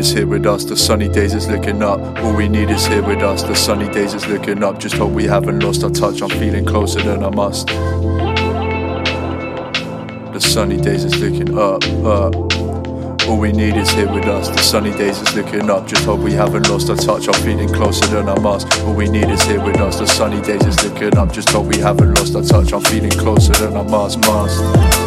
Is here with us, the sunny days is looking up. All we need is here with us, the sunny days is looking up. Just hope we haven't lost our touch, I'm feeling closer than I must. The sunny days is looking up, up. All we need is here with us. The sunny days is looking up. Just hope we haven't lost our touch. I'm feeling closer than I must. All we need is here with us. The sunny days is looking up. Just hope we haven't lost our touch. I'm feeling closer than I must, must.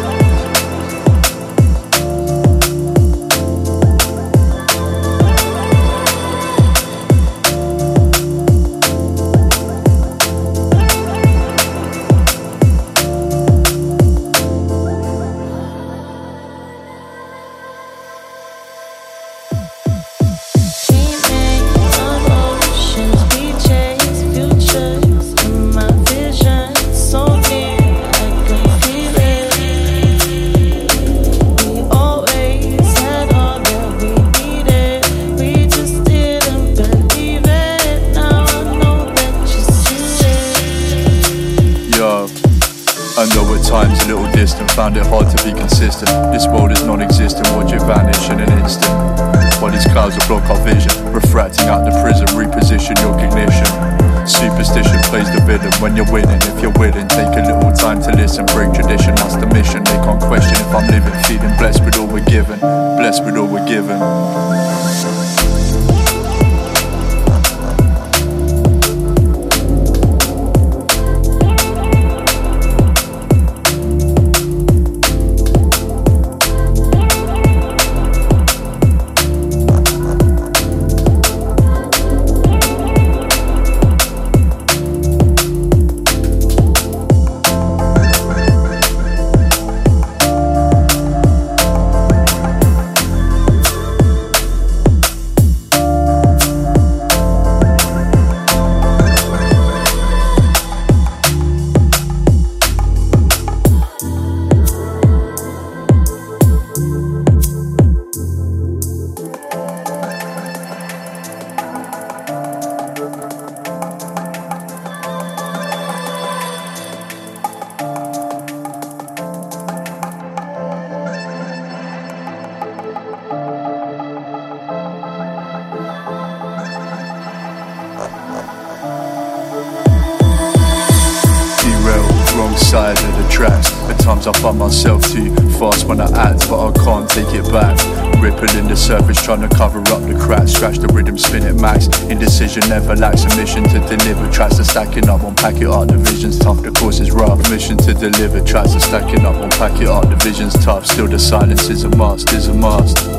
Trying to cover up the cracks. Scratch the rhythm, spin it max. Indecision never lacks a mission to deliver. Tracks are stacking up, unpack it up. The vision's tough, the course is rough. Mission to deliver. Tracks are stacking up, unpack it up. The vision's tough, still the silence is a must, is a must.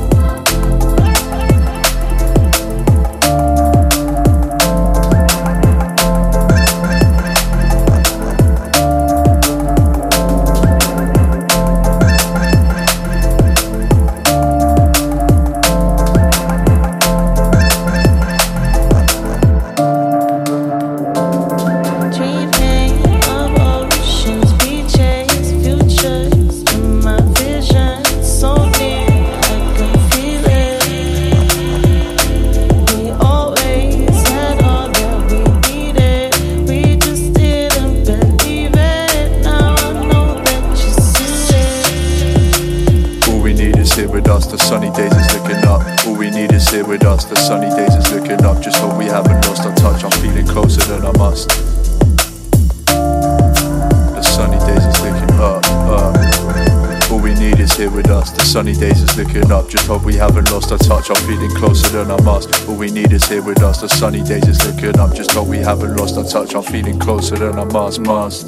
Lost our touch. I'm feeling closer than I must. All we need is here with us. The sunny days is looking up. Just hope we haven't lost our touch. I'm feeling closer than I must. Must.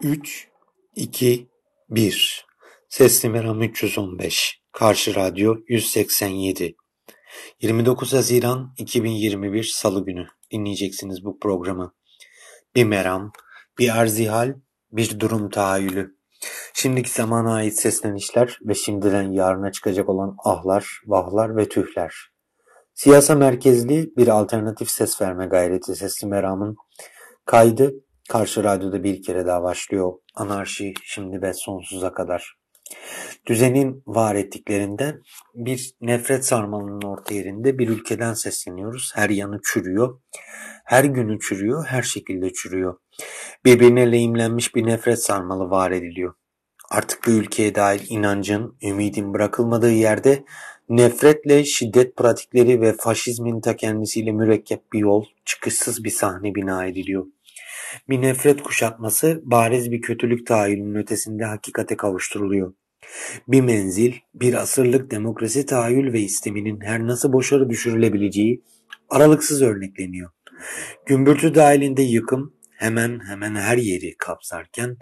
Üç, iki, bir. Sesli Meram 315. Karşı Radyo 187. 29 Haziran 2021 Salı günü dinleyeceksiniz bu programı. Bir meram, bir arzihal, bir durum tahayyülü. Şimdiki zamana ait seslenişler ve şimdiden yarına çıkacak olan ahlar, vahlar ve tühler. Siyasa merkezli bir alternatif ses verme gayreti Sesli Meram'ın kaydı Karşı Radyo'da bir kere daha başlıyor. Anarşi şimdi ve sonsuza kadar. Düzenin var ettiklerinden bir nefret sarmalının orta yerinde bir ülkeden sesleniyoruz. Her yanı çürüyor. Her günü çürüyor, her şekilde çürüyor. Birbirine lehimlenmiş bir nefret sarmalı var ediliyor. Artık bir ülkeye dair inancın, ümidin bırakılmadığı yerde nefretle şiddet pratikleri ve faşizmin ta kendisiyle mürekkep bir yol, çıkışsız bir sahne bina ediliyor. Bir nefret kuşatması bariz bir kötülük tahayyülünün ötesinde hakikate kavuşturuluyor. Bir menzil, bir asırlık demokrasi tahayyül ve isteminin her nasıl boşarı düşürülebileceği aralıksız örnekleniyor. Gümbürtü dahilinde yıkım hemen hemen her yeri kapsarken,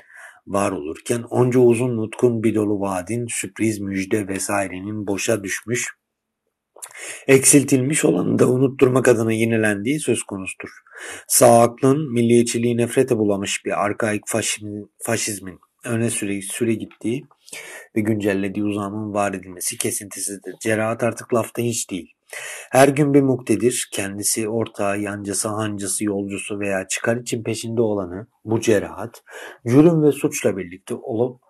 var olurken onca uzun nutkun bir dolu vaadin, sürpriz müjde vesairenin boşa düşmüş, eksiltilmiş olanı da unutturmak adına yenilendiği söz konusudur. Sağ aklın milliyetçiliği nefrete bulamış bir arkaik faşizmin, faşizmin öne süre, süre gittiği ve güncellediği uzamın var edilmesi kesintisidir. Cerahat artık lafta hiç değil. Her gün bir muktedir, kendisi ortağı, yancısı, hancısı, yolcusu veya çıkar için peşinde olanı bu cerahat, cürüm ve suçla birlikte olup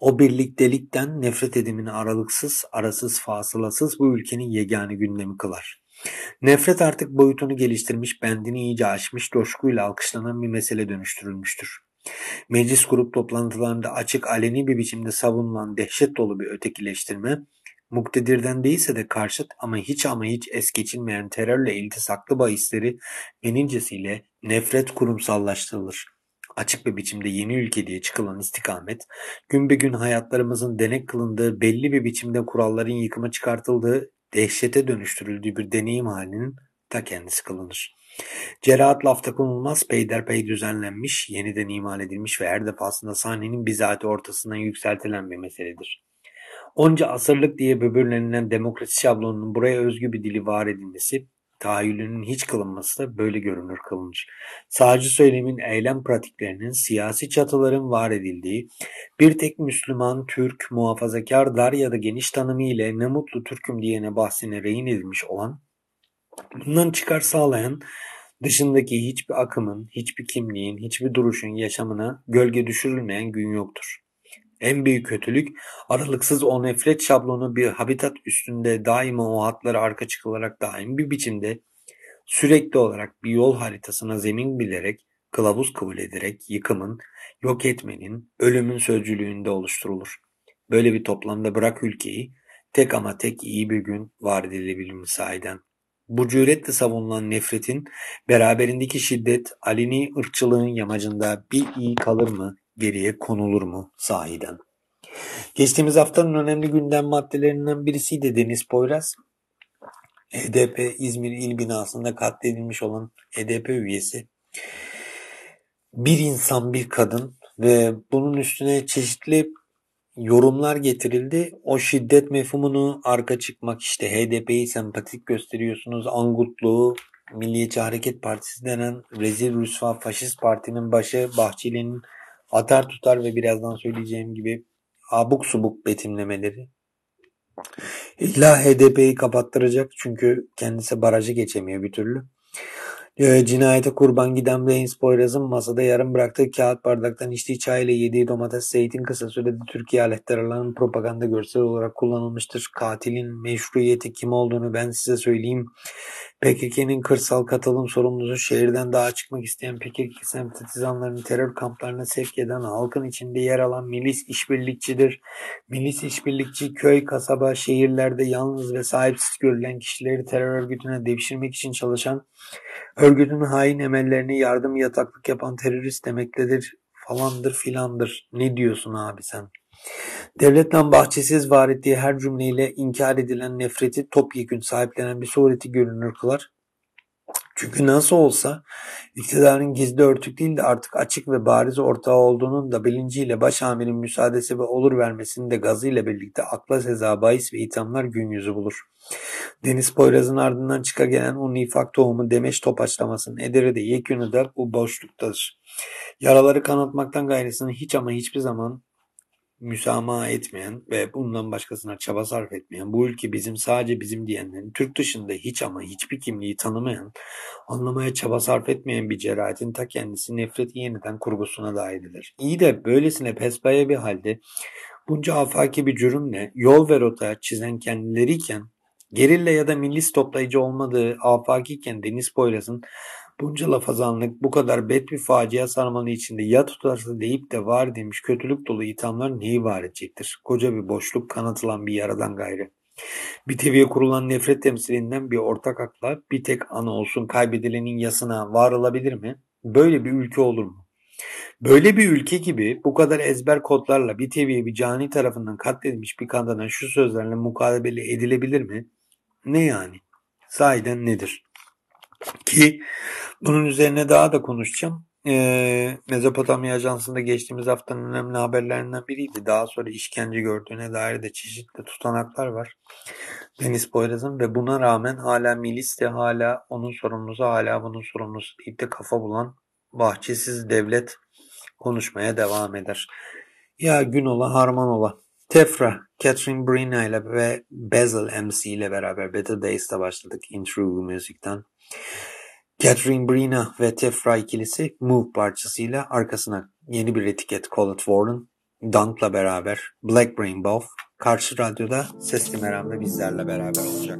o birliktelikten nefret edimini aralıksız, arasız, fasılasız bu ülkenin yegane gündemi kılar. Nefret artık boyutunu geliştirmiş, bendini iyice aşmış, coşkuyla alkışlanan bir mesele dönüştürülmüştür. Meclis grup toplantılarında açık aleni bir biçimde savunulan dehşet dolu bir ötekileştirme, muktedirden değilse de karşıt ama hiç ama hiç es geçilmeyen terörle iltisaklı bahisleri benincesiyle nefret kurumsallaştırılır. Açık bir biçimde yeni ülke diye çıkılan istikamet, gün be gün hayatlarımızın denek kılındığı, belli bir biçimde kuralların yıkıma çıkartıldığı, dehşete dönüştürüldüğü bir deneyim halinin ta kendisi kılınır. Cerahat lafta konulmaz, peyderpey düzenlenmiş, yeniden imal edilmiş ve her defasında sahnenin bizatihi ortasından yükseltilen bir meseledir. Onca asırlık diye böbürlenilen demokrasi şablonunun buraya özgü bir dili var edilmesi, tahayyülünün hiç kılınması da böyle görünür kılınır. Sağcı söylemin eylem pratiklerinin siyasi çatıların var edildiği, bir tek Müslüman, Türk, muhafazakar, dar ya da geniş tanımı ile ne mutlu Türk'üm diyene bahsine rehin edilmiş olan, bundan çıkar sağlayan, dışındaki hiçbir akımın, hiçbir kimliğin, hiçbir duruşun yaşamına gölge düşürülmeyen gün yoktur. En büyük kötülük aralıksız o nefret şablonu bir habitat üstünde daima o hatları arka çıkılarak daim bir biçimde sürekli olarak bir yol haritasına zemin bilerek, kılavuz kabul ederek yıkımın, yok etmenin, ölümün sözcülüğünde oluşturulur. Böyle bir toplamda bırak ülkeyi, tek ama tek iyi bir gün var edilebilir müsaiden. Bu cüretle savunulan nefretin beraberindeki şiddet aleni ırkçılığın yamacında bir iyi kalır mı geriye konulur mu sahiden? Geçtiğimiz haftanın önemli gündem maddelerinden birisiydi Deniz Poyraz. HDP İzmir İl binasında katledilmiş olan HDP üyesi. Bir insan bir kadın ve bunun üstüne çeşitli yorumlar getirildi. O şiddet mefhumunu arka çıkmak işte HDP'yi sempatik gösteriyorsunuz. Angutluğu Milliyetçi Hareket Partisi denen rezil rüsva faşist partinin başı Bahçeli'nin atar tutar ve birazdan söyleyeceğim gibi abuk subuk betimlemeleri. İlla HDP'yi kapattıracak çünkü kendisi barajı geçemiyor bir türlü. Ee, cinayete kurban giden Blaine Poyraz'ın masada yarım bıraktığı kağıt bardaktan içtiği çay ile yediği domates zeytin kısa sürede Türkiye aletlerinin propaganda görsel olarak kullanılmıştır. Katilin meşruiyeti kim olduğunu ben size söyleyeyim. PKK'nın kırsal katılım sorumlusu şehirden daha çıkmak isteyen PKK sempatizanlarını terör kamplarına sevk eden halkın içinde yer alan milis işbirlikçidir. Milis işbirlikçi köy, kasaba, şehirlerde yalnız ve sahipsiz görülen kişileri terör örgütüne devşirmek için çalışan örgütün hain emellerini yardım yataklık yapan terörist demektedir falandır filandır. Ne diyorsun abi sen? Devletten bahçesiz var ettiği her cümleyle inkar edilen nefreti topyekün sahiplenen bir sureti görünür kılar. Çünkü nasıl olsa iktidarın gizli örtük değil de artık açık ve bariz ortağı olduğunun da bilinciyle başamirin müsaadesi ve olur vermesinin de gazıyla birlikte akla seza bahis ve ithamlar gün yüzü bulur. Deniz Poyraz'ın ardından çıka gelen o nifak tohumu demeç topaçlamasının ederi de yekünü de bu boşluktadır. Yaraları kanatmaktan gayrısını hiç ama hiçbir zaman müsamaha etmeyen ve bundan başkasına çaba sarf etmeyen, bu ülke bizim sadece bizim diyenlerin Türk dışında hiç ama hiçbir kimliği tanımayan, anlamaya çaba sarf etmeyen bir cerahatin ta kendisi nefreti yeniden kurgusuna dahildir. İyi de böylesine pespaya bir halde bunca afaki bir cürümle yol ve rota çizen kendileriyken gerilla ya da millis toplayıcı olmadığı afakiyken Deniz Poyraz'ın Bunca lafazanlık bu kadar bet bir facia sarmalı içinde ya tutarsa deyip de var demiş kötülük dolu ithamlar neyi var edecektir? Koca bir boşluk kanatılan bir yaradan gayrı. Bir teviye kurulan nefret temsilinden bir ortak akla bir tek ana olsun kaybedilenin yasına var olabilir mi? Böyle bir ülke olur mu? Böyle bir ülke gibi bu kadar ezber kodlarla bir teviye bir cani tarafından katledilmiş bir kadına şu sözlerle mukabele edilebilir mi? Ne yani? Sahiden nedir? Ki bunun üzerine daha da konuşacağım. Ee, Mezopotamya Ajansı'nda geçtiğimiz haftanın önemli haberlerinden biriydi. Daha sonra işkence gördüğüne dair de çeşitli tutanaklar var. Deniz Poyraz'ın ve buna rağmen hala milis de hala onun sorumlusu hala bunun sorumlusu deyip de kafa bulan bahçesiz devlet konuşmaya devam eder. Ya gün ola harman ola. Tefra, Catherine Brina ile ve Basil MC ile beraber Better Days'te başladık In True Music'ten. Catherine Brina ve Tefra ikilisi Move parçasıyla arkasına yeni bir etiket It Warren, Dunk'la beraber Black Rainbow, karşı radyoda Sesli Meram'da bizlerle beraber olacak.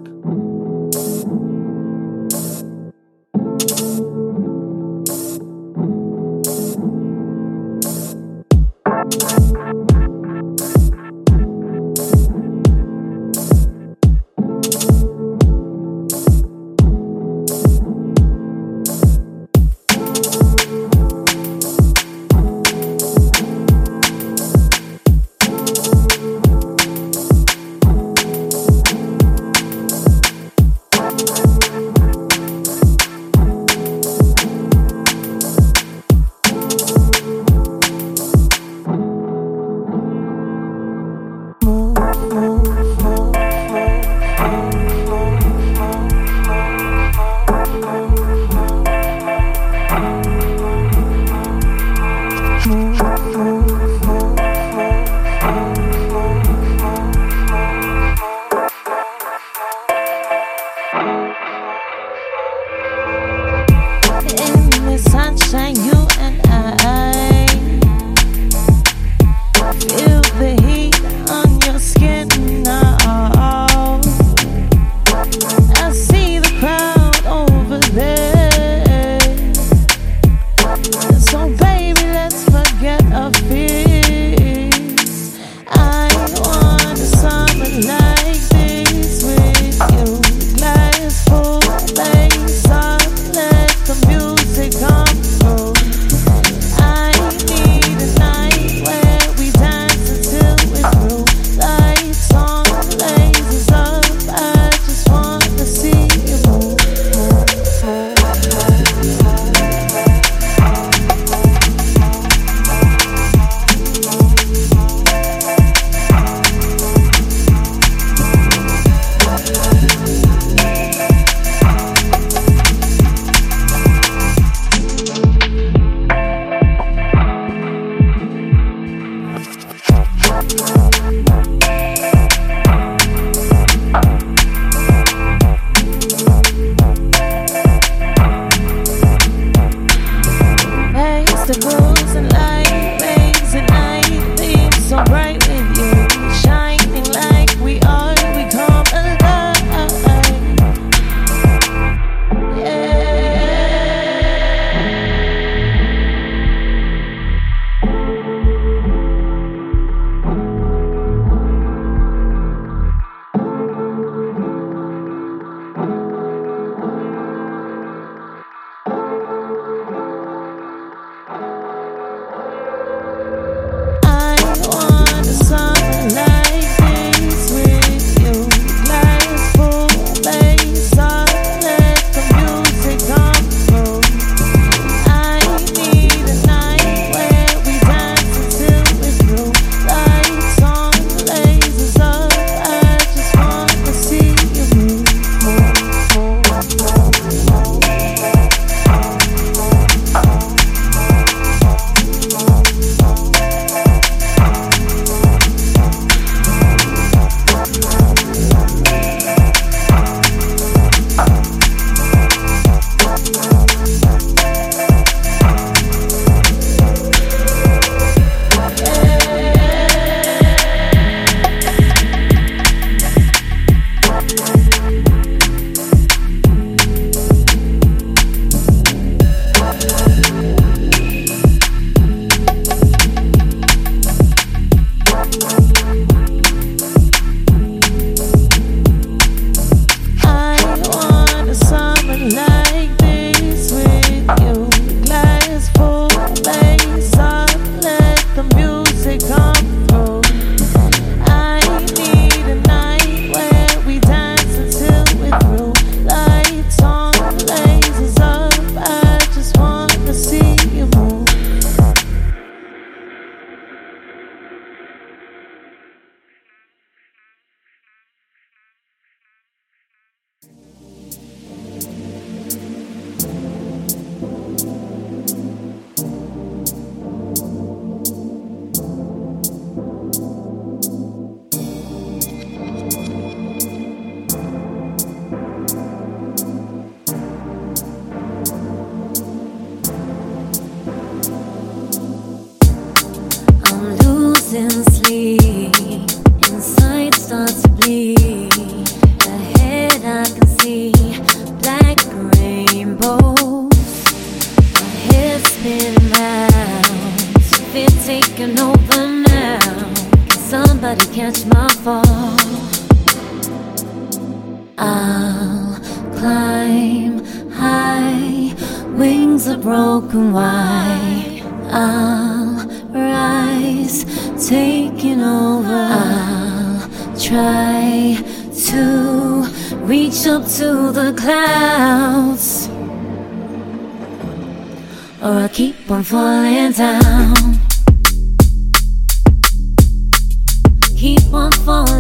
I'll climb high, wings are broken wide. I'll rise, taking over. I'll try to reach up to the clouds, or I'll keep on falling down. Keep on falling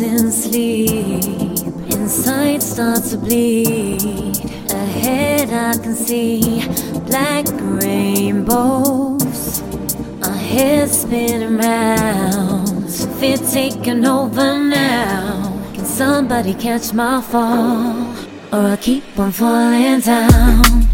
losing sleep, inside starts to bleed. Ahead I can see black rainbows. Our heads spinning round, fear taking over now. Can somebody catch my fall, or I'll keep on falling down?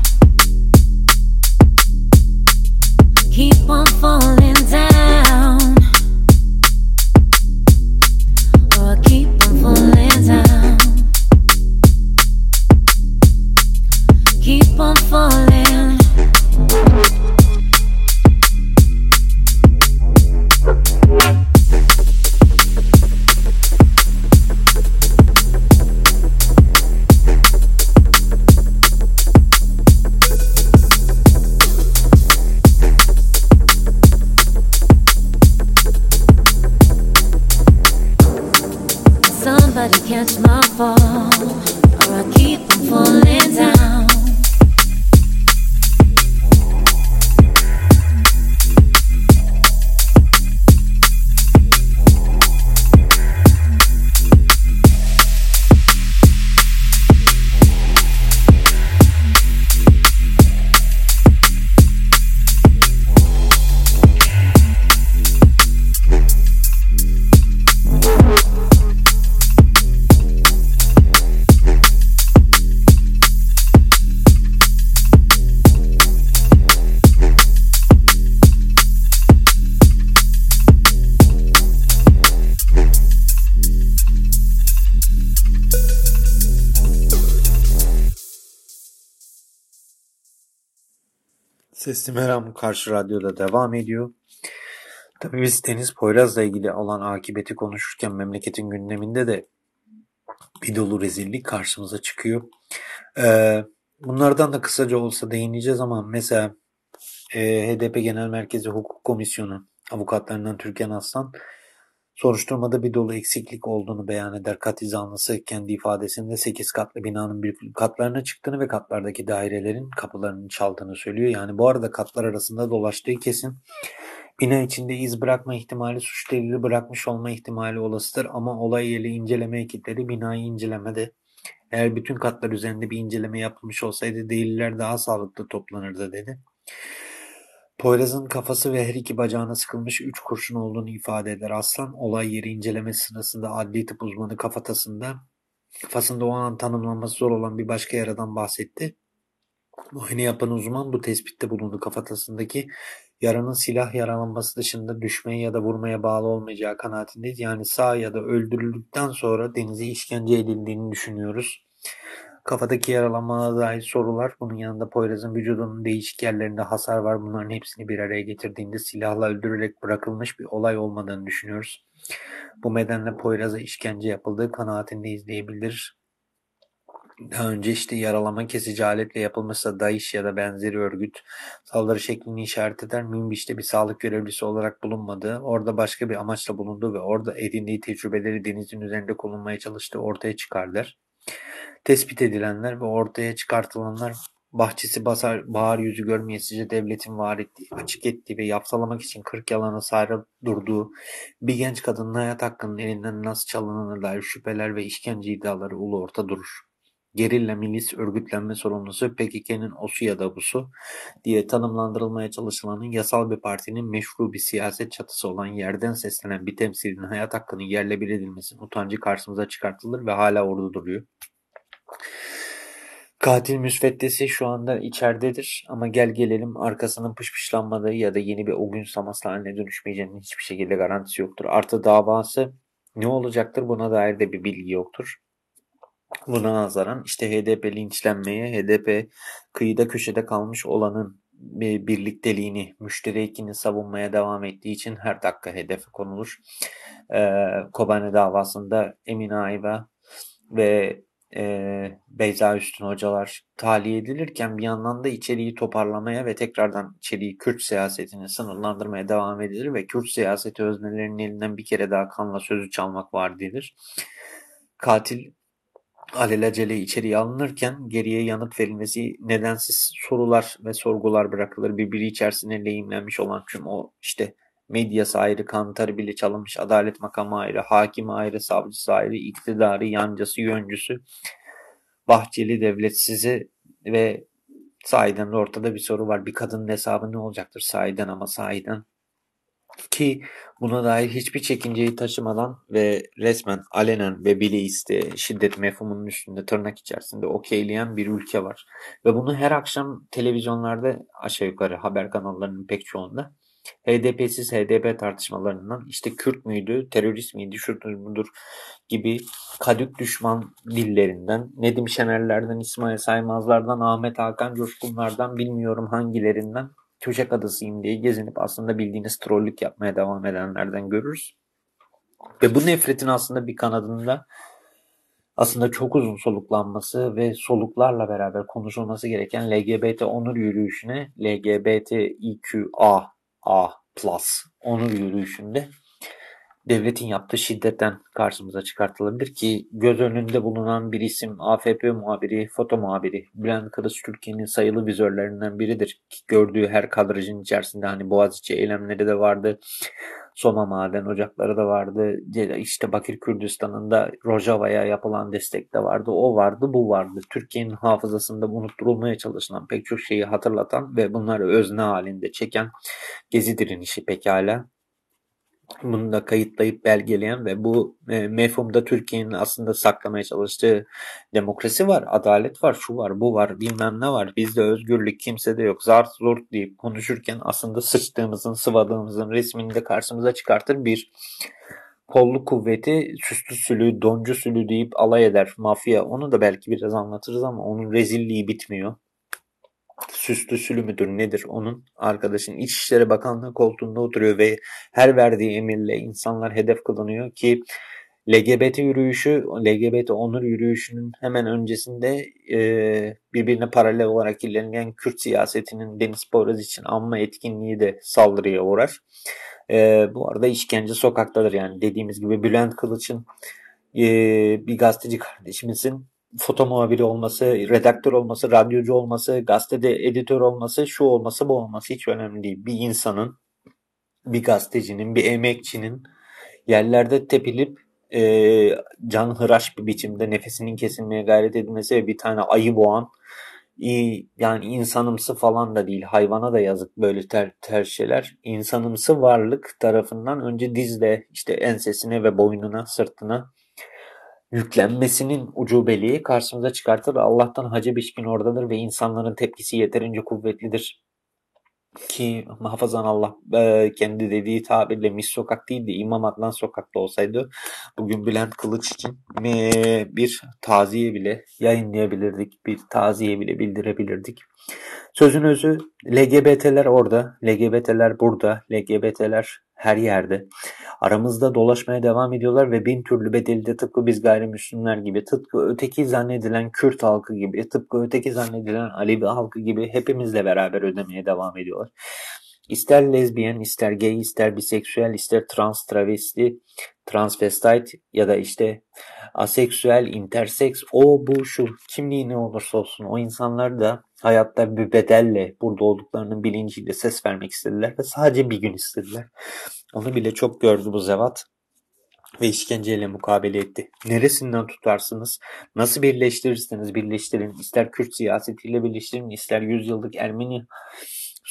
Sesli Meram Karşı Radyo'da devam ediyor. Tabii biz Deniz Poyraz'la ilgili olan akıbeti konuşurken memleketin gündeminde de bir dolu rezillik karşımıza çıkıyor. Ee, bunlardan da kısaca olsa değineceğiz ama mesela e, HDP Genel Merkezi Hukuk Komisyonu avukatlarından Türkan Aslan soruşturmada bir dolu eksiklik olduğunu beyan eder. Kat zanlısı kendi ifadesinde 8 katlı binanın büyük katlarına çıktığını ve katlardaki dairelerin kapılarını çaldığını söylüyor. Yani bu arada katlar arasında dolaştığı kesin. Bina içinde iz bırakma ihtimali suç delili bırakmış olma ihtimali olasıdır ama olay yeri inceleme ekipleri binayı incelemede. Eğer bütün katlar üzerinde bir inceleme yapılmış olsaydı deliller daha sağlıklı toplanırdı dedi. Poyraz'ın kafası ve her iki bacağına sıkılmış üç kurşun olduğunu ifade eder. Aslan olay yeri incelemesi sırasında adli tıp uzmanı kafatasında kafasında o an tanımlanması zor olan bir başka yaradan bahsetti. Muayene yapan uzman bu tespitte bulundu. Kafatasındaki yaranın silah yaralanması dışında düşmeye ya da vurmaya bağlı olmayacağı kanaatindeyiz. Yani sağ ya da öldürüldükten sonra denize işkence edildiğini düşünüyoruz. Kafadaki yaralanmaya dair sorular, bunun yanında Poyraz'ın vücudunun değişik yerlerinde hasar var. Bunların hepsini bir araya getirdiğinde silahla öldürerek bırakılmış bir olay olmadığını düşünüyoruz. Bu nedenle Poyraz'a işkence yapıldığı kanaatinde izleyebilir. Daha önce işte yaralama kesici aletle yapılmışsa DAEŞ ya da benzeri örgüt saldırı şeklini işaret eder. Münbiş'te bir sağlık görevlisi olarak bulunmadığı, orada başka bir amaçla bulunduğu ve orada edindiği tecrübeleri denizin üzerinde kullanmaya çalıştığı ortaya çıkarlar. Tespit edilenler ve ortaya çıkartılanlar bahçesi basar, bahar yüzü görmeyesice devletin var ettiği, açık ettiği ve yapsalamak için kırk yalana sarı durduğu bir genç kadının hayat hakkının elinden nasıl çalınana dair şüpheler ve işkence iddiaları ulu orta durur. Gerilla milis örgütlenme sorumlusu PKK'nın osu ya da busu diye tanımlandırılmaya çalışılanın yasal bir partinin meşru bir siyaset çatısı olan yerden seslenen bir temsilinin hayat hakkının yerle bir edilmesinin utancı karşımıza çıkartılır ve hala orada duruyor. Katil müsveddesi şu anda içeridedir ama gel gelelim arkasının pışpışlanmadığı ya da yeni bir o gün saması haline dönüşmeyeceğinin hiçbir şekilde garantisi yoktur. Artı davası ne olacaktır buna dair de bir bilgi yoktur. Buna nazaran işte HDP linçlenmeye, HDP kıyıda köşede kalmış olanın birlikteliğini, müşterekini savunmaya devam ettiği için her dakika hedefe konulur. Ee, Kobane davasında Emine Ayva ve e, Beyza Üstün hocalar tahliye edilirken bir yandan da içeriği toparlamaya ve tekrardan içeriği Kürt siyasetini sınırlandırmaya devam edilir ve Kürt siyaseti öznelerinin elinden bir kere daha kanla sözü çalmak var denir. Katil alelacele içeriye alınırken geriye yanıt verilmesi nedensiz sorular ve sorgular bırakılır. Birbiri içerisinde lehimlenmiş olan tüm o işte medyası ayrı, kantarı bile çalınmış, adalet makamı ayrı, hakim ayrı, savcısı ayrı, iktidarı, yancısı, yöncüsü, Bahçeli devletsizi ve sahiden de ortada bir soru var. Bir kadının hesabı ne olacaktır sahiden ama sahiden ki buna dair hiçbir çekinceyi taşımadan ve resmen alenen ve bile iste şiddet mefhumunun üstünde tırnak içerisinde okeyleyen bir ülke var. Ve bunu her akşam televizyonlarda aşağı yukarı haber kanallarının pek çoğunda HDP'siz HDP tartışmalarından işte Kürt müydü, terörist miydi, şudur budur gibi kadük düşman dillerinden, Nedim Şenerlerden, İsmail Saymazlardan, Ahmet Hakan Coşkunlardan bilmiyorum hangilerinden köşek adasıyım diye gezinip aslında bildiğiniz trollük yapmaya devam edenlerden görürüz. Ve bu nefretin aslında bir kanadında aslında çok uzun soluklanması ve soluklarla beraber konuşulması gereken LGBT onur yürüyüşüne LGBTIQA A plus onur yürüyüşünde devletin yaptığı şiddetten karşımıza çıkartılabilir ki göz önünde bulunan bir isim AFP muhabiri, foto muhabiri Bülent Kılıç Türkiye'nin sayılı vizörlerinden biridir. Ki gördüğü her kadrajın içerisinde hani Boğaziçi eylemleri de vardı. Soma maden ocakları da vardı. İşte Bakır Kürdistan'ın da Rojava'ya yapılan destek de vardı. O vardı, bu vardı. Türkiye'nin hafızasında unutturulmaya çalışılan pek çok şeyi hatırlatan ve bunları özne halinde çeken Gezi direnişi pekala bunu da kayıtlayıp belgeleyen ve bu e, mefhumda Türkiye'nin aslında saklamaya çalıştığı demokrasi var, adalet var, şu var, bu var, bilmem ne var. Bizde özgürlük kimsede yok. Zart zurt deyip konuşurken aslında sıçtığımızın, sıvadığımızın resmini de karşımıza çıkartır bir kolluk kuvveti süslü sülü, doncu sülü deyip alay eder mafya. Onu da belki biraz anlatırız ama onun rezilliği bitmiyor süslü sülü müdür nedir onun arkadaşın İçişleri Bakanlığı koltuğunda oturuyor ve her verdiği emirle insanlar hedef kılınıyor ki LGBT yürüyüşü, LGBT onur yürüyüşünün hemen öncesinde e, birbirine paralel olarak ilerleyen Kürt siyasetinin Deniz Poyraz için anma etkinliği de saldırıya uğrar. E, bu arada işkence sokaktadır yani dediğimiz gibi Bülent Kılıç'ın e, bir gazeteci kardeşimizin foto muhabiri olması, redaktör olması, radyocu olması, gazetede editör olması, şu olması, bu olması hiç önemli değil. Bir insanın, bir gazetecinin, bir emekçinin yerlerde tepilip e, can hıraş bir biçimde nefesinin kesilmeye gayret edilmesi ve bir tane ayı boğan iyi yani insanımsı falan da değil hayvana da yazık böyle ter, ter şeyler insanımsı varlık tarafından önce dizle işte ensesine ve boynuna sırtına yüklenmesinin ucubeliği karşımıza çıkartır. Allah'tan Hacı Bişkin oradadır ve insanların tepkisi yeterince kuvvetlidir. ki hafazan Allah e, kendi dediği tabirle mis sokak değil de İmam Adnan sokakta olsaydı bugün Bülent Kılıç için bir taziye bile yayınlayabilirdik. Bir taziye bile bildirebilirdik. Sözün özü LGBT'ler orada, LGBT'ler burada, LGBT'ler her yerde. Aramızda dolaşmaya devam ediyorlar ve bin türlü bedeli de tıpkı biz gayrimüslimler gibi, tıpkı öteki zannedilen Kürt halkı gibi, tıpkı öteki zannedilen Alevi halkı gibi hepimizle beraber ödemeye devam ediyorlar. İster lezbiyen, ister gay, ister biseksüel, ister trans, travesti, transvestite ya da işte aseksüel, interseks, o bu şu kimliği ne olursa olsun o insanlar da hayatta bir bedelle burada olduklarının bilinciyle ses vermek istediler ve sadece bir gün istediler. Onu bile çok gördü bu zevat ve işkenceyle mukabele etti. Neresinden tutarsınız? Nasıl birleştirirseniz birleştirin. İster Kürt siyasetiyle birleştirin, ister yüzyıllık Ermeni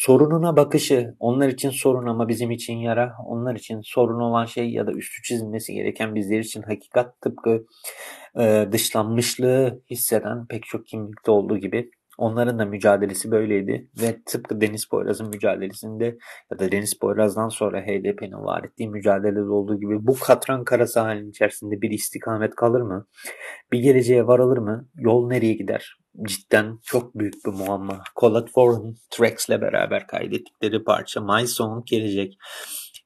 sorununa bakışı onlar için sorun ama bizim için yara. Onlar için sorun olan şey ya da üstü çizilmesi gereken bizler için hakikat tıpkı e, dışlanmışlığı hisseden pek çok kimlikte olduğu gibi Onların da mücadelesi böyleydi ve tıpkı Deniz Poyraz'ın mücadelesinde ya da Deniz Poyraz'dan sonra HDP'nin var ettiği mücadelede olduğu gibi bu katran karası halinin içerisinde bir istikamet kalır mı? Bir geleceğe varılır mı? Yol nereye gider? Cidden çok büyük bir muamma. Colette Warren Tracks ile beraber kaydettikleri parça My Song gelecek.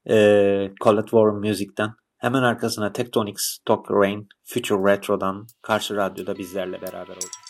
Ee, Colette Warren Music'ten. Hemen arkasına Tectonics, Talk Rain, Future Retro'dan karşı radyoda bizlerle beraber olacak.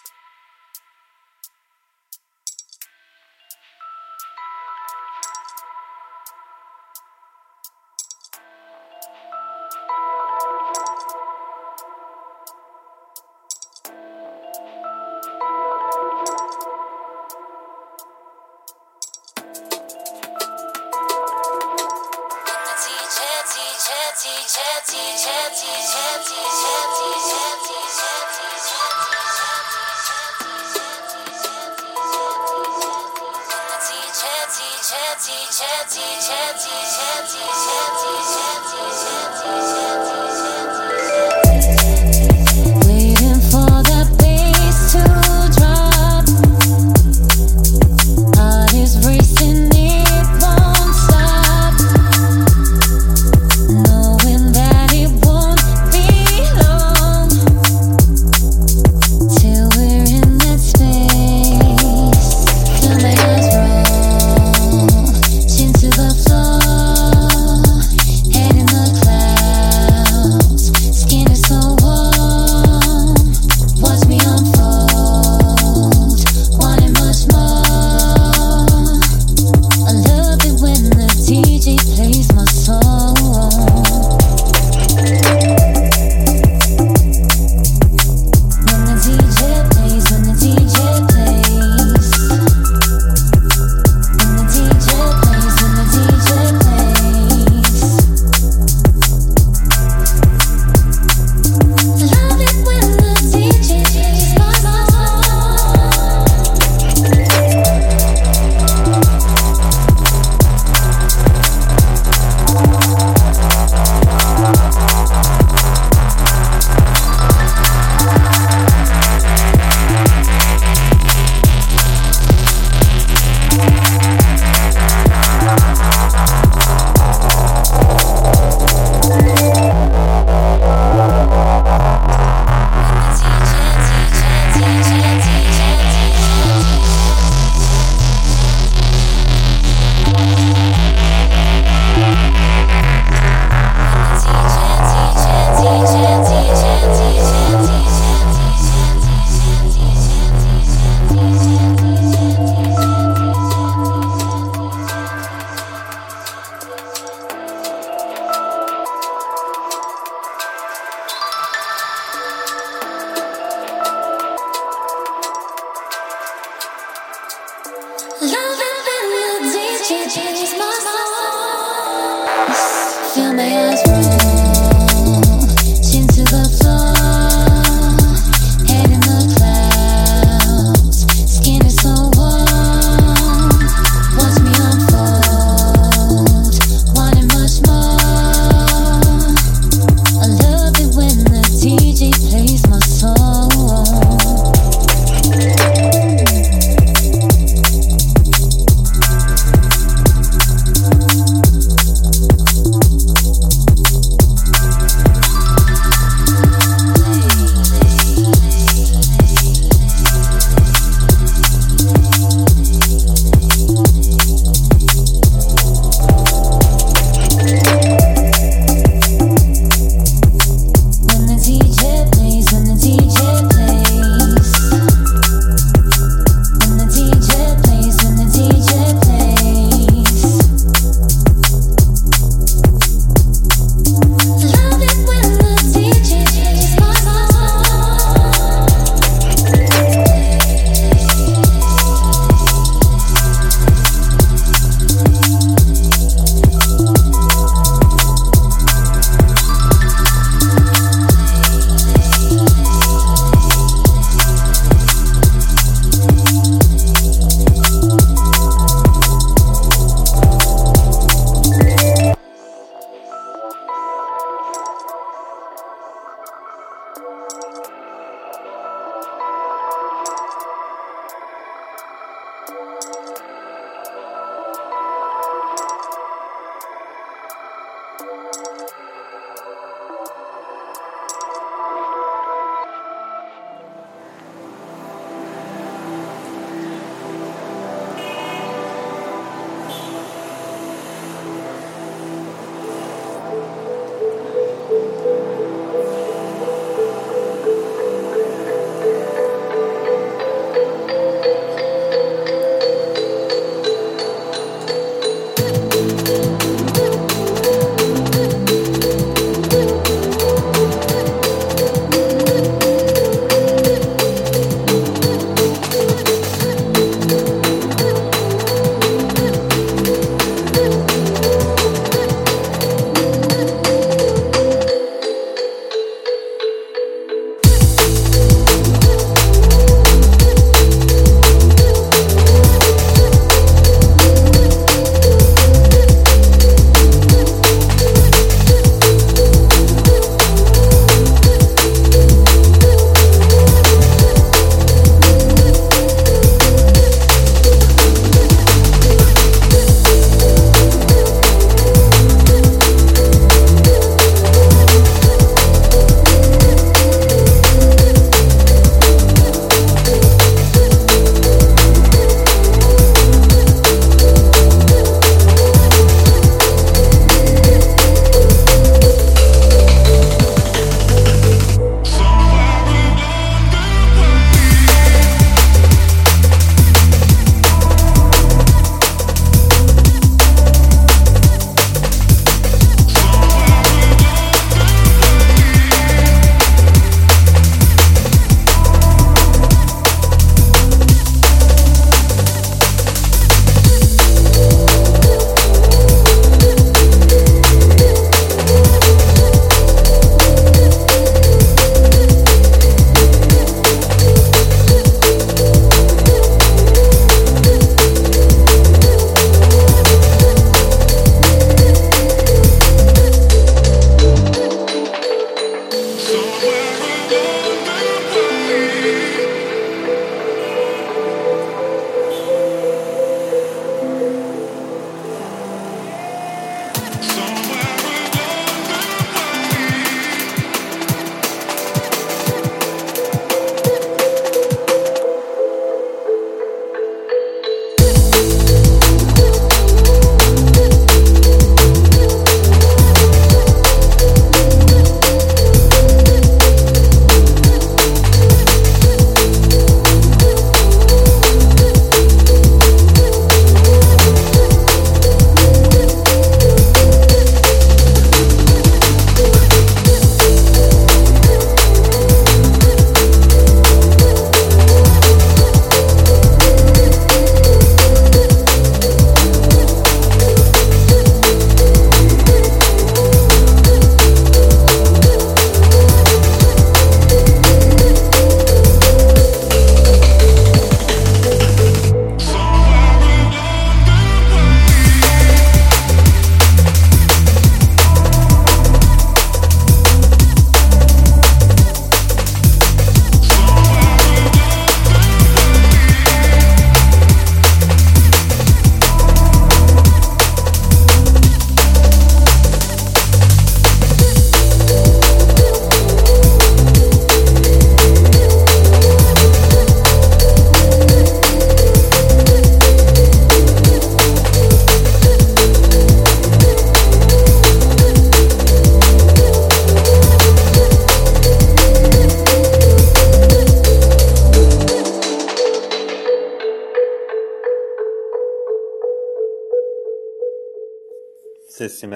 Sesli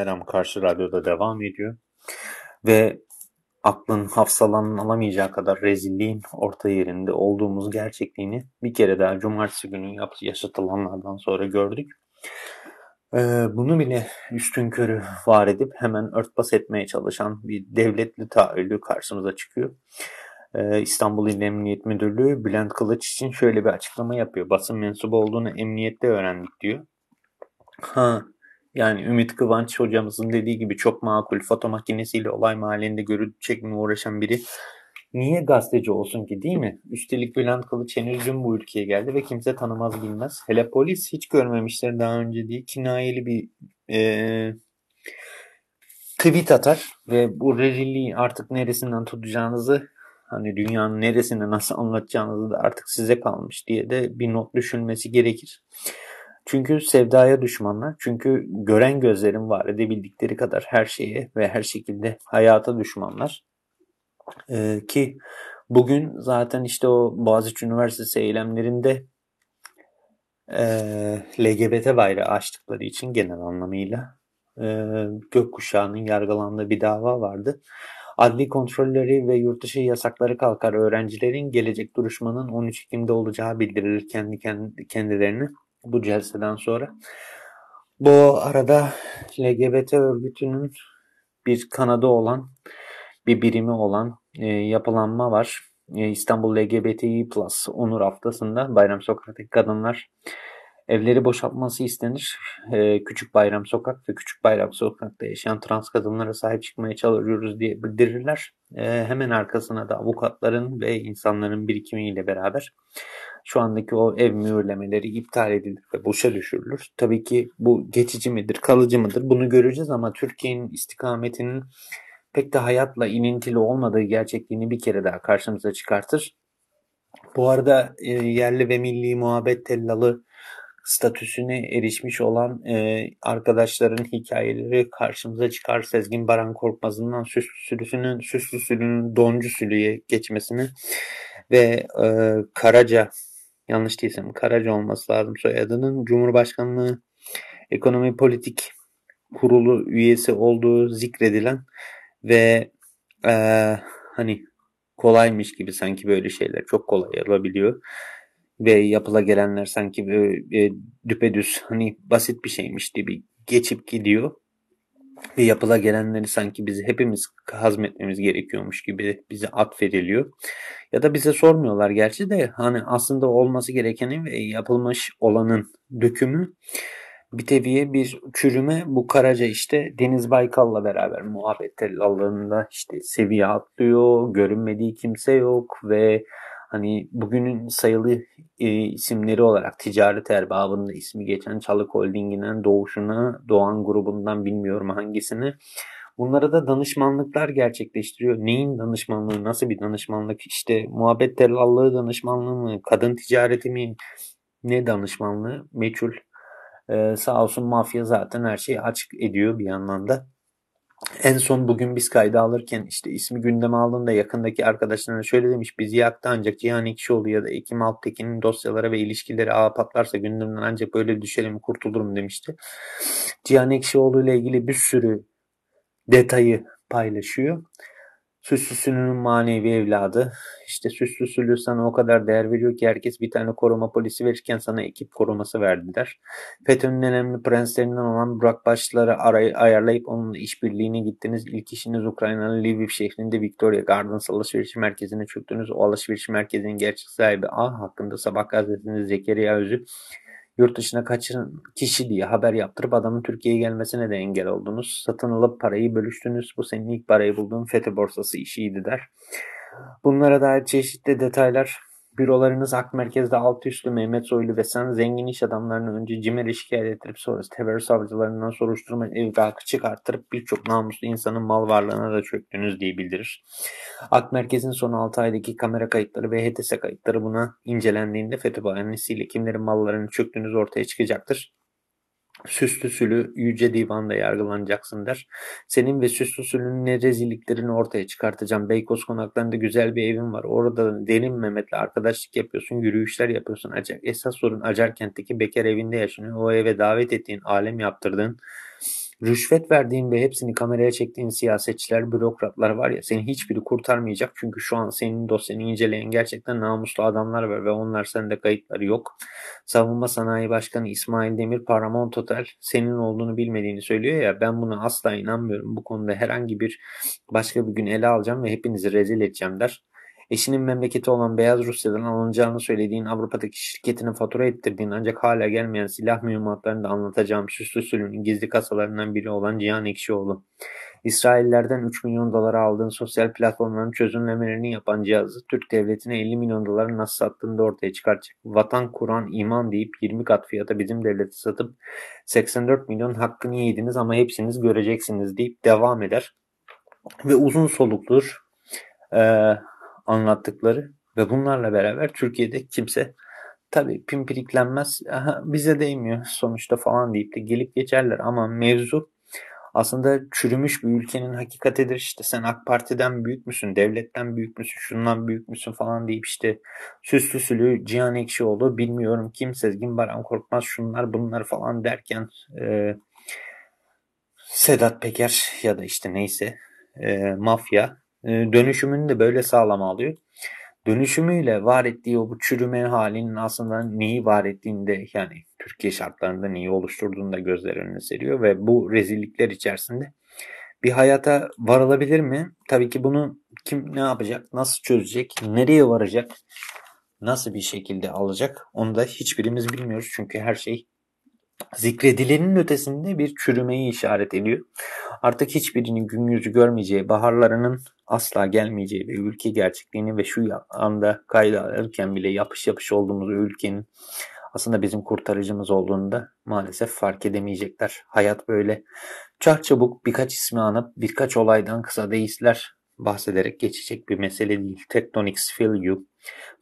Meram Karşı Radyo'da devam ediyor. Ve aklın hafsalanın alamayacağı kadar rezilliğin orta yerinde olduğumuz gerçekliğini bir kere daha cumartesi günü yaşatılanlardan sonra gördük. Ee, bunu bile üstün körü var edip hemen örtbas etmeye çalışan bir devletli taahhüdü karşımıza çıkıyor. Ee, İstanbul İl Emniyet Müdürlüğü Bülent Kılıç için şöyle bir açıklama yapıyor. Basın mensubu olduğunu emniyette öğrendik diyor. Ha yani Ümit Kıvanç hocamızın dediği gibi çok makul foto makinesiyle olay mahallinde görüntü çekmeye uğraşan biri niye gazeteci olsun ki değil mi? Üstelik Bülent Kılıç henüz bu ülkeye geldi ve kimse tanımaz bilmez. Hele polis hiç görmemişler daha önce diye kinayeli bir e, tweet atar ve bu rezilliği artık neresinden tutacağınızı hani dünyanın neresinde nasıl anlatacağınızı da artık size kalmış diye de bir not düşünmesi gerekir. Çünkü sevdaya düşmanlar, çünkü gören gözlerin var edebildikleri kadar her şeye ve her şekilde hayata düşmanlar. Ee, ki bugün zaten işte o Boğaziçi Üniversitesi eylemlerinde e, LGBT bayrağı açtıkları için genel anlamıyla e, gökkuşağının yargılandığı bir dava vardı. Adli kontrolleri ve yurtdışı yasakları kalkar öğrencilerin gelecek duruşmanın 13 Ekim'de olacağı bildirilir kendi, kendi kendilerini bu celseden sonra. Bu arada LGBT örgütünün bir kanadı olan, bir birimi olan e, yapılanma var. E, İstanbul LGBTİ Plus Onur Haftası'nda Bayram Sokak'taki kadınlar evleri boşaltması istenir. E, Küçük Bayram Sokak ve Küçük Bayram Sokak'ta yaşayan trans kadınlara sahip çıkmaya çalışıyoruz diye bildirirler. E, hemen arkasına da avukatların ve insanların birikimiyle beraber şu andaki o ev mühürlemeleri iptal edilir ve boşa düşürülür. Tabii ki bu geçici midir, kalıcı mıdır bunu göreceğiz ama Türkiye'nin istikametinin pek de hayatla inintili olmadığı gerçekliğini bir kere daha karşımıza çıkartır. Bu arada e, yerli ve milli muhabbet tellalı statüsüne erişmiş olan e, arkadaşların hikayeleri karşımıza çıkar. Sezgin Baran Korkmaz'ından süslü sülüsünün, süslü sülünün doncu sülüye geçmesini ve e, Karaca yanlış değilsem Karaca olması lazım soyadının. Cumhurbaşkanlığı Ekonomi Politik Kurulu üyesi olduğu zikredilen ve e, hani kolaymış gibi sanki böyle şeyler çok kolay yapılabiliyor ve yapıla gelenler sanki böyle e, düpedüz hani basit bir şeymiş gibi geçip gidiyor yapıla gelenleri sanki bizi hepimiz hazmetmemiz gerekiyormuş gibi bize atfediliyor. Ya da bize sormuyorlar gerçi de hani aslında olması gerekenin ve yapılmış olanın dökümü bir teviye bir çürüme bu Karaca işte Deniz Baykal'la beraber muhabbet alanında işte seviye atlıyor, görünmediği kimse yok ve Hani bugünün sayılı e, isimleri olarak ticaret erbabında ismi geçen Çalık Holding'inden doğuşuna Doğan grubundan bilmiyorum hangisini. Bunlara da danışmanlıklar gerçekleştiriyor. Neyin danışmanlığı, nasıl bir danışmanlık? İşte muhabbet tellallığı danışmanlığı mı, kadın ticareti mi, ne danışmanlığı meçhul. Ee, sağ olsun mafya zaten her şeyi açık ediyor bir yandan da. En son bugün biz kayda alırken işte ismi gündeme aldığında yakındaki arkadaşlarına şöyle demiş. Bizi yaktı ancak Cihan Ekşioğlu ya da Ekim Alptekin'in dosyalara ve ilişkileri ağa patlarsa gündemden ancak böyle düşerim kurtulurum demişti. Cihan Ekşioğlu ile ilgili bir sürü detayı paylaşıyor. Süslüsünün manevi evladı. İşte süslüsülü sana o kadar değer veriyor ki herkes bir tane koruma polisi verirken sana ekip koruması verdiler. FETÖ'nün önemli prenslerinden olan Burak Başları arayı ayarlayıp onunla işbirliğine gittiniz. İlk işiniz Ukrayna'nın Lviv şehrinde Victoria Gardens alışveriş merkezine çöktünüz. O alışveriş merkezinin gerçek sahibi A hakkında sabah gazetesinde Zekeriya Özü yurt dışına kaçıran kişi diye haber yaptırıp adamın Türkiye'ye gelmesine de engel oldunuz. Satın alıp parayı bölüştünüz. Bu senin ilk parayı bulduğun FETÖ borsası işiydi der. Bunlara dair çeşitli detaylar Bürolarınız Ak Merkez'de altı üstü Mehmet Soylu ve sen zengin iş adamlarını önce CİMER'e şikayet ettirip sonra terör savcılarından soruşturma evrakı çıkarttırıp birçok namuslu insanın mal varlığına da çöktünüz diye bildirir. Ak Merkez'in son 6 aydaki kamera kayıtları ve HTS kayıtları buna incelendiğinde FETÖ bahanesiyle kimlerin mallarını çöktüğünüz ortaya çıkacaktır. Süslü Sülü Yüce Divan'da yargılanacaksın der. Senin ve Süslü Sülü'nün ne rezilliklerini ortaya çıkartacağım. Beykoz konaklarında güzel bir evin var. Orada derin Mehmet'le arkadaşlık yapıyorsun, yürüyüşler yapıyorsun. Esas sorun Acarkent'teki bekar evinde yaşanıyor. O eve davet ettiğin, alem yaptırdığın, Rüşvet verdiğin ve hepsini kameraya çektiğin siyasetçiler, bürokratlar var ya seni hiçbiri kurtarmayacak. Çünkü şu an senin dosyanı inceleyen gerçekten namuslu adamlar var ve onlar sende kayıtları yok. Savunma Sanayi Başkanı İsmail Demir Paramount Hotel senin olduğunu bilmediğini söylüyor ya ben buna asla inanmıyorum. Bu konuda herhangi bir başka bir gün ele alacağım ve hepinizi rezil edeceğim der. Eşinin memleketi olan Beyaz Rusya'dan alınacağını söylediğin Avrupa'daki şirketine fatura ettirdiğin ancak hala gelmeyen silah mühimmatlarını da anlatacağım süslü sülünün gizli kasalarından biri olan Cihan Ekşioğlu. İsraillerden 3 milyon dolara aldığın sosyal platformların çözümlemelerini yapan cihazı Türk devletine 50 milyon doları nasıl sattığını ortaya çıkartacak. Vatan, Kur'an, iman deyip 20 kat fiyata bizim devleti satıp 84 milyon hakkını yediniz ama hepsiniz göreceksiniz deyip devam eder. Ve uzun soluktur. Ee, anlattıkları ve bunlarla beraber Türkiye'de kimse tabi pimpiriklenmez. Aha, bize değmiyor sonuçta falan deyip de gelip geçerler. Ama mevzu aslında çürümüş bir ülkenin hakikatidir. İşte sen AK Parti'den büyük müsün, devletten büyük müsün, şundan büyük müsün falan deyip işte süslü sülü Cihan Ekşioğlu bilmiyorum kim Sezgin Baran Korkmaz şunlar bunlar falan derken e, Sedat Peker ya da işte neyse e, mafya dönüşümünü de böyle sağlam alıyor. Dönüşümüyle var ettiği o bu çürüme halinin aslında neyi var ettiğinde yani Türkiye şartlarında neyi oluşturduğunu da gözler önüne seriyor ve bu rezillikler içerisinde bir hayata varılabilir mi? Tabii ki bunu kim ne yapacak, nasıl çözecek, nereye varacak, nasıl bir şekilde alacak onu da hiçbirimiz bilmiyoruz. Çünkü her şey zikredilenin ötesinde bir çürümeyi işaret ediyor. Artık hiçbirinin gün yüzü görmeyeceği, baharlarının asla gelmeyeceği bir ülke gerçekliğini ve şu anda kayda alırken bile yapış yapış olduğumuz ülkenin aslında bizim kurtarıcımız olduğunu da maalesef fark edemeyecekler. Hayat böyle çar çabuk birkaç ismi anıp birkaç olaydan kısa değişler bahsederek geçecek bir mesele değil. Tectonics Fill You,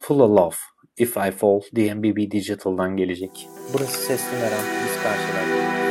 Full of Love, If I Fall DMBB Digital'dan gelecek. Burası Sesli Meram, biz karşılar.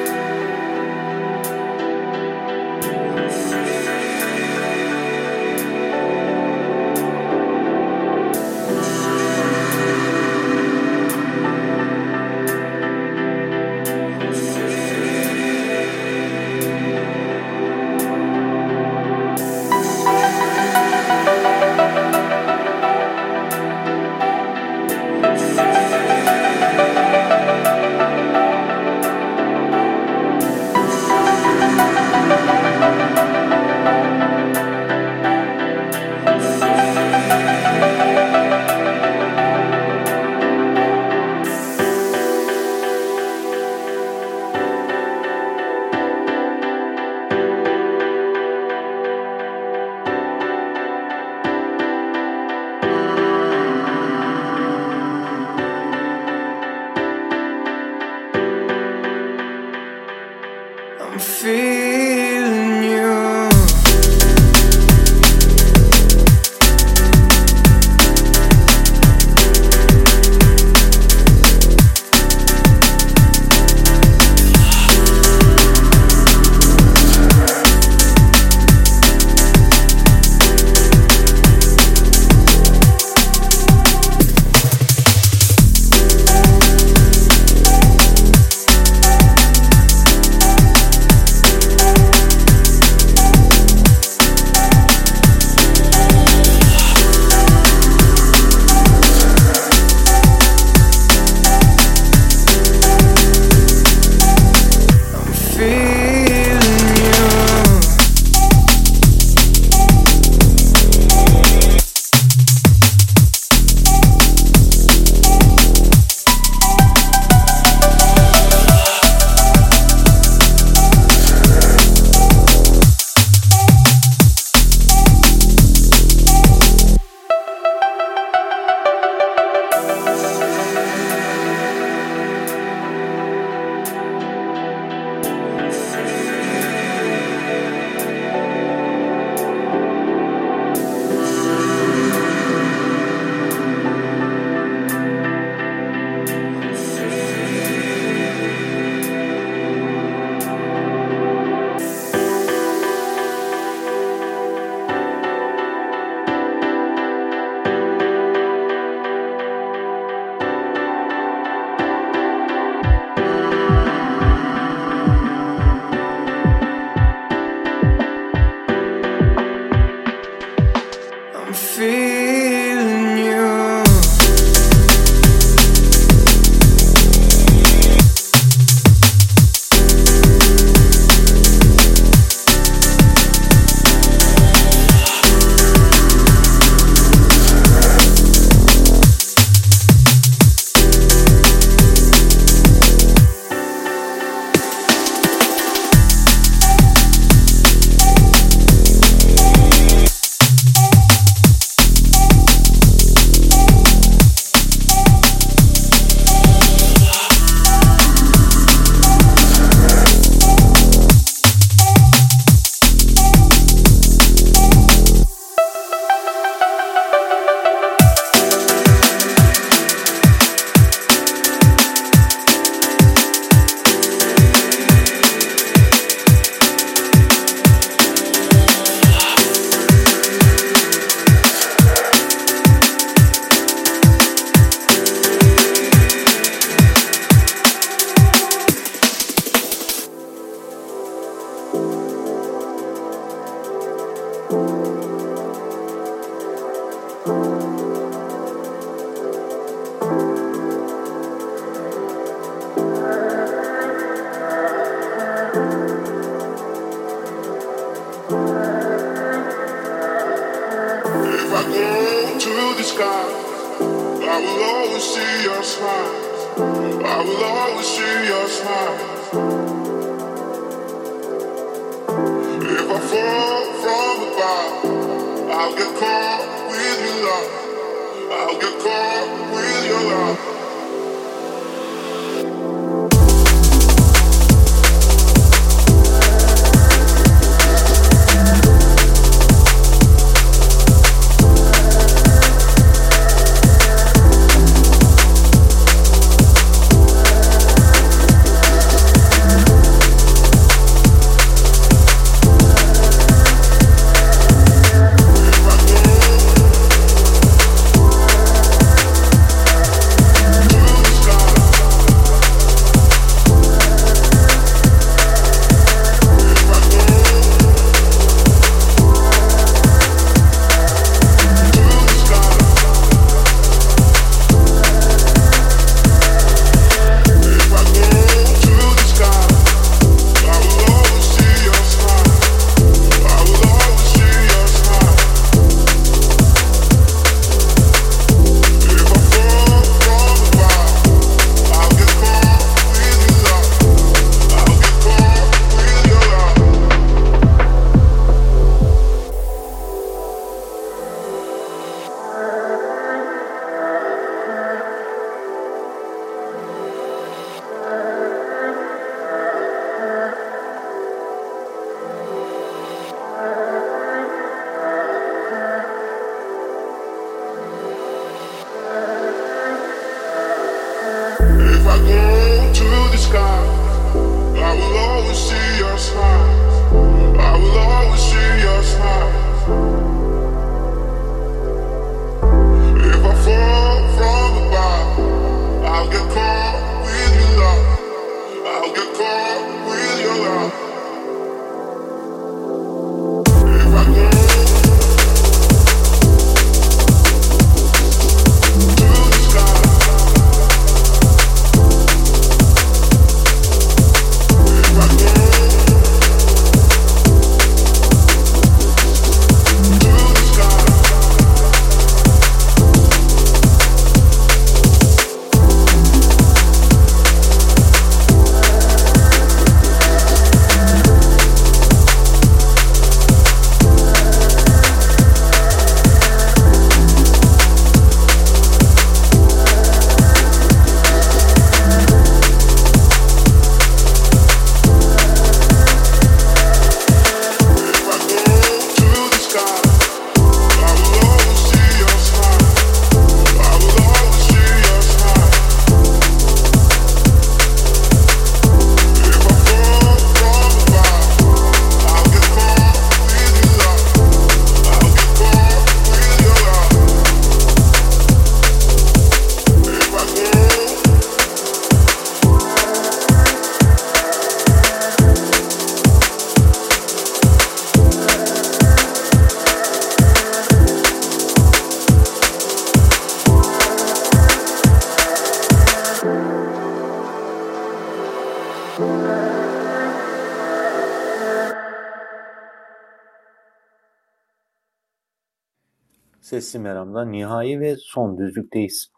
Sesli Meram'da nihai ve son düzlükteyiz.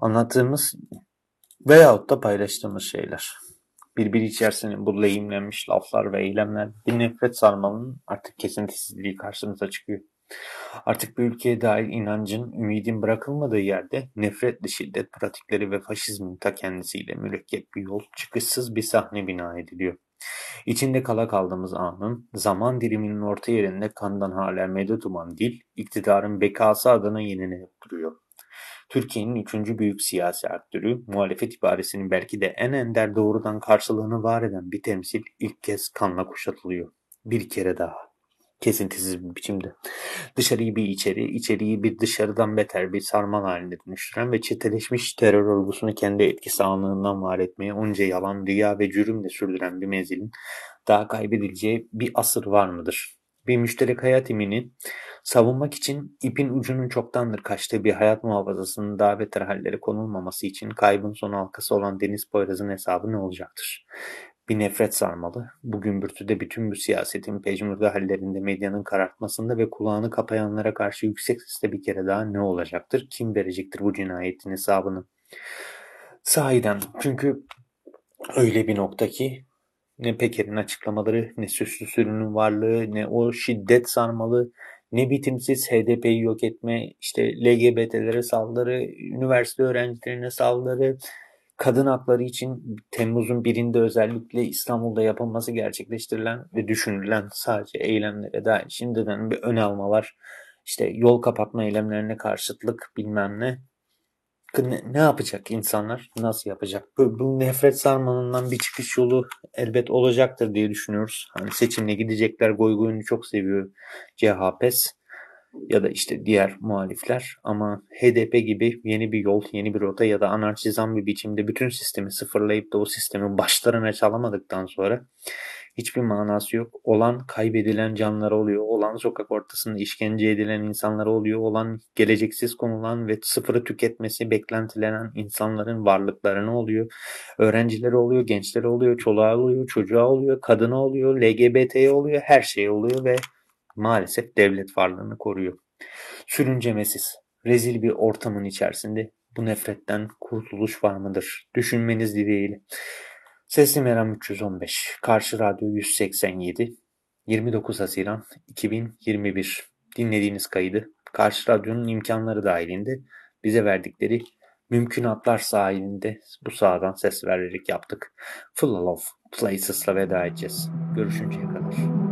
Anlattığımız veyahut da paylaştığımız şeyler. Birbiri içerisinde bu lehimlenmiş laflar ve eylemler bir nefret sarmalının artık kesintisizliği karşımıza çıkıyor. Artık bir ülkeye dair inancın, ümidin bırakılmadığı yerde nefretli şiddet pratikleri ve faşizmin ta kendisiyle mürekkep bir yol, çıkışsız bir sahne bina ediliyor. İçinde kala kaldığımız anın, zaman diliminin orta yerinde kandan hala medet uman dil, iktidarın bekası adına yenilenip duruyor. Türkiye'nin üçüncü büyük siyasi aktörü, muhalefet ibaresinin belki de en ender doğrudan karşılığını var eden bir temsil ilk kez kanla kuşatılıyor. Bir kere daha. Kesintisiz bir biçimde. Dışarıyı bir içeri, içeriği bir dışarıdan beter bir sarmal halinde dönüştüren ve çeteleşmiş terör örgüsünü kendi etkisi anlığından var etmeye onca yalan, rüya ve cürümle sürdüren bir mezilin daha kaybedileceği bir asır var mıdır? Bir müşterek hayat imini savunmak için ipin ucunun çoktandır kaçtığı bir hayat muhafazasının daha beter hallere konulmaması için kaybın son halkası olan Deniz Poyraz'ın hesabı ne olacaktır? Bir nefret sarmalı. Bugün bürtüde bütün bu siyasetin pecmürde hallerinde medyanın karartmasında ve kulağını kapayanlara karşı yüksek sesle bir kere daha ne olacaktır? Kim verecektir bu cinayetin hesabını? Sahiden çünkü öyle bir nokta ki ne Peker'in açıklamaları, ne Süslü Sürü'nün varlığı, ne o şiddet sarmalı, ne bitimsiz HDP'yi yok etme, işte LGBT'lere saldırı, üniversite öğrencilerine saldırı, kadın hakları için Temmuz'un birinde özellikle İstanbul'da yapılması gerçekleştirilen ve düşünülen sadece eylemlere dair şimdiden bir ön almalar, işte yol kapatma eylemlerine karşıtlık bilmem ne ne, yapacak insanlar? Nasıl yapacak? Bu, bu nefret sarmanından bir çıkış yolu elbet olacaktır diye düşünüyoruz. Hani seçimle gidecekler goy goyunu çok seviyor CHP's ya da işte diğer muhalifler ama HDP gibi yeni bir yol, yeni bir rota ya da anarşizan bir biçimde bütün sistemi sıfırlayıp da o sistemin başlarına çalamadıktan sonra hiçbir manası yok. Olan kaybedilen canlar oluyor. Olan sokak ortasında işkence edilen insanlar oluyor. Olan geleceksiz konulan ve sıfırı tüketmesi beklentilenen insanların varlıklarına oluyor. Öğrencileri oluyor, gençleri oluyor, çoluğa oluyor, çocuğa oluyor, kadına oluyor, LGBT'ye oluyor, her şey oluyor ve maalesef devlet varlığını koruyor. Sürüncemesiz, rezil bir ortamın içerisinde bu nefretten kurtuluş var mıdır? Düşünmeniz dileğiyle. Sesli Meram 315, Karşı Radyo 187, 29 Haziran 2021. Dinlediğiniz kaydı Karşı Radyo'nun imkanları dahilinde bize verdikleri mümkünatlar sahilinde bu sahadan ses vererek yaptık. Full of Places'la veda edeceğiz. Görüşünceye kadar.